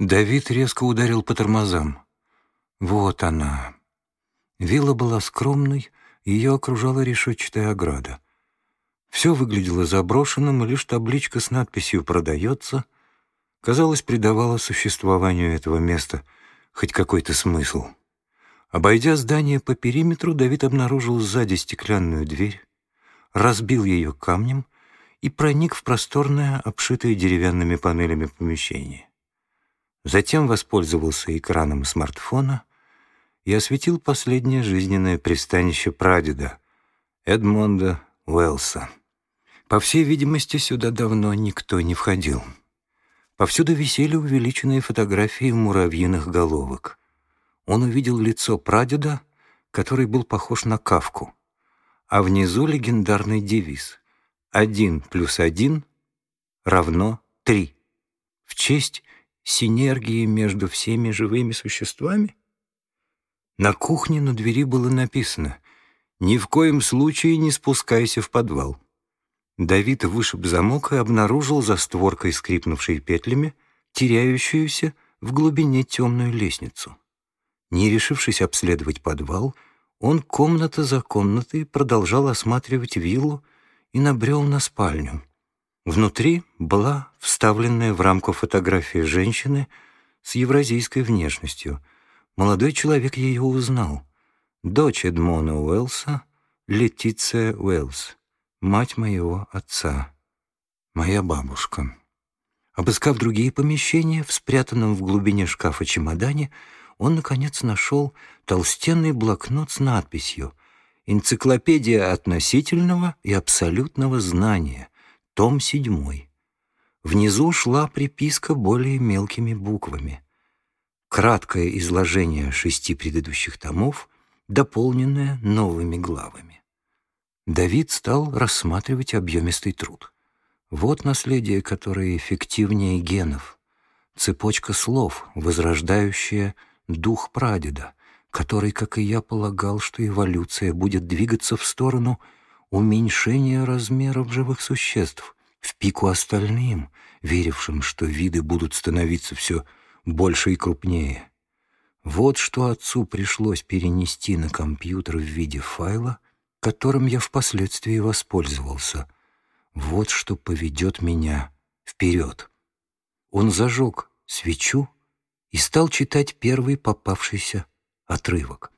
Давид резко ударил по тормозам. Вот она. Вилла была скромной, ее окружала решетчатая ограда. Все выглядело заброшенным, и лишь табличка с надписью «Продается» казалось, придавала существованию этого места хоть какой-то смысл. Обойдя здание по периметру, Давид обнаружил сзади стеклянную дверь, разбил ее камнем и проник в просторное, обшитое деревянными панелями помещение. Затем воспользовался экраном смартфона и осветил последнее жизненное пристанище прадеда, Эдмонда Уэллса. По всей видимости, сюда давно никто не входил. Повсюду висели увеличенные фотографии муравьиных головок. Он увидел лицо прадеда, который был похож на Кавку, а внизу легендарный девиз «Один плюс один равно три» в честь синергии между всеми живыми существами? На кухне на двери было написано «Ни в коем случае не спускайся в подвал». Давид вышиб замок и обнаружил за створкой, скрипнувшей петлями, теряющуюся в глубине темную лестницу. Не решившись обследовать подвал, он комната за комнатой продолжал осматривать виллу и набрел на спальню. Внутри была вставленная в рамку фотография женщины с евразийской внешностью. Молодой человек ее узнал. Дочь Эдмона Уэллса, Летиция Уэллс мать моего отца, моя бабушка. Обыскав другие помещения, в спрятанном в глубине шкафа чемодане, он, наконец, нашел толстенный блокнот с надписью «Энциклопедия относительного и абсолютного знания», том 7. Внизу шла приписка более мелкими буквами. Краткое изложение шести предыдущих томов, дополненное новыми главами. Давид стал рассматривать объемистый труд. Вот наследие, которое эффективнее генов. Цепочка слов, возрождающая дух прадеда, который, как и я, полагал, что эволюция будет двигаться в сторону уменьшения размеров живых существ, в пику остальным, верившим, что виды будут становиться все больше и крупнее. Вот что отцу пришлось перенести на компьютер в виде файла, которым я впоследствии воспользовался. Вот что поведет меня вперед. Он зажег свечу и стал читать первый попавшийся отрывок.